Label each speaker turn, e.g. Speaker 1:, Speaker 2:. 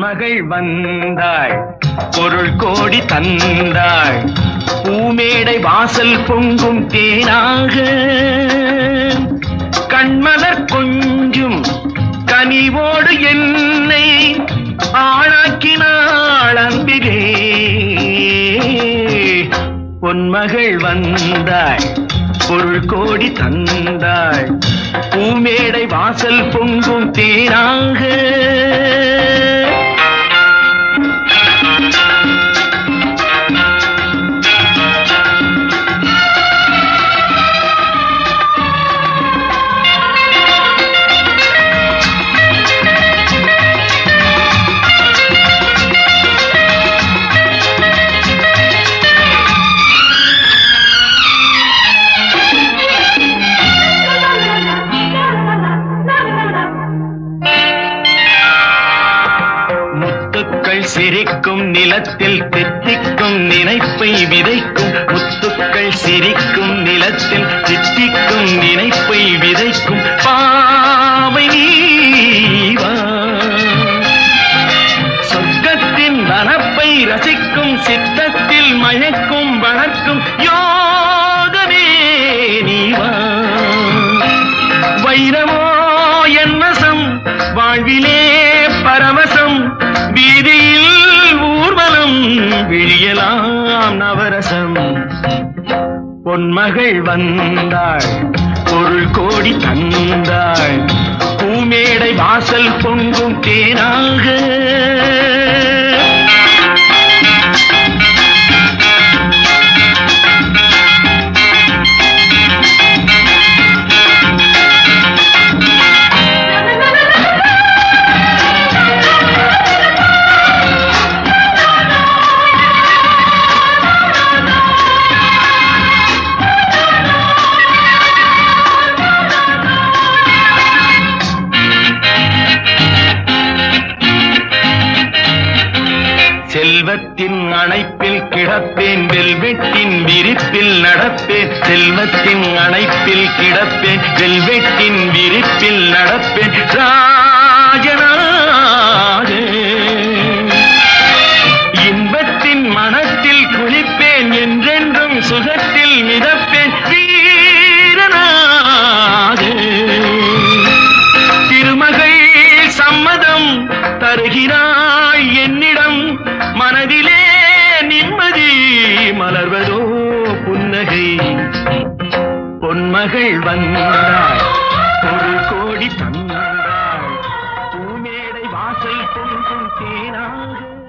Speaker 1: மகள் வந்தாள் பொருள் கோடி தந்தாள் பூமேடை வாசல் பொங்கும் தேனாக. கண்மலர் கொஞ்சும் கனிவோடு என்னை ஆளாக்கினாள் அன்பிலே. பொன்மகள் வந்தாள் பொருள் கோடி தந்தாள் பூமேடை வாசல் பொங்கும் தேனாக. சிரிக்கும் நிலத்தில் தித்திக்கும் நினைப்பை விதைக்கும். முத்துக்கள் சிரிக்கும் நிலத்தில் தித்திக்கும் நினைப்பை விதைக்கும். பாவை சொர்க்கத்தின் வனப்பை ரசிக்கும் சித்தத்தில் மயக்கும் வளர்க்கும் யோகமே நீவா. வைரமோ என் வசம் வாழ்விலே பொன்மகள் வந்தாள் பொருள் கோடி தந்தாள் பூமேடை வாசல் பொங்கும் தேனாக. செல்வத்தின் அணைப்பில் கிடப்பேன் வெல்வெட்டின் விரிப்பில் நடப்பேன். செல்வத்தின் அணைப்பில் கிடப்பேன் வெல்வெட்டின் விரிப்பில் நடப்பேன். ராஜனாக இன்பத்தின் மனத்தில் குளிப்பேன் என்றென்றும் சுகத்தில் மிதப்பேன். மகள் வந்தாள். ஒரு கோடி தந்தாள். பூமேடை வாசல் பொங்கும் தேனாக.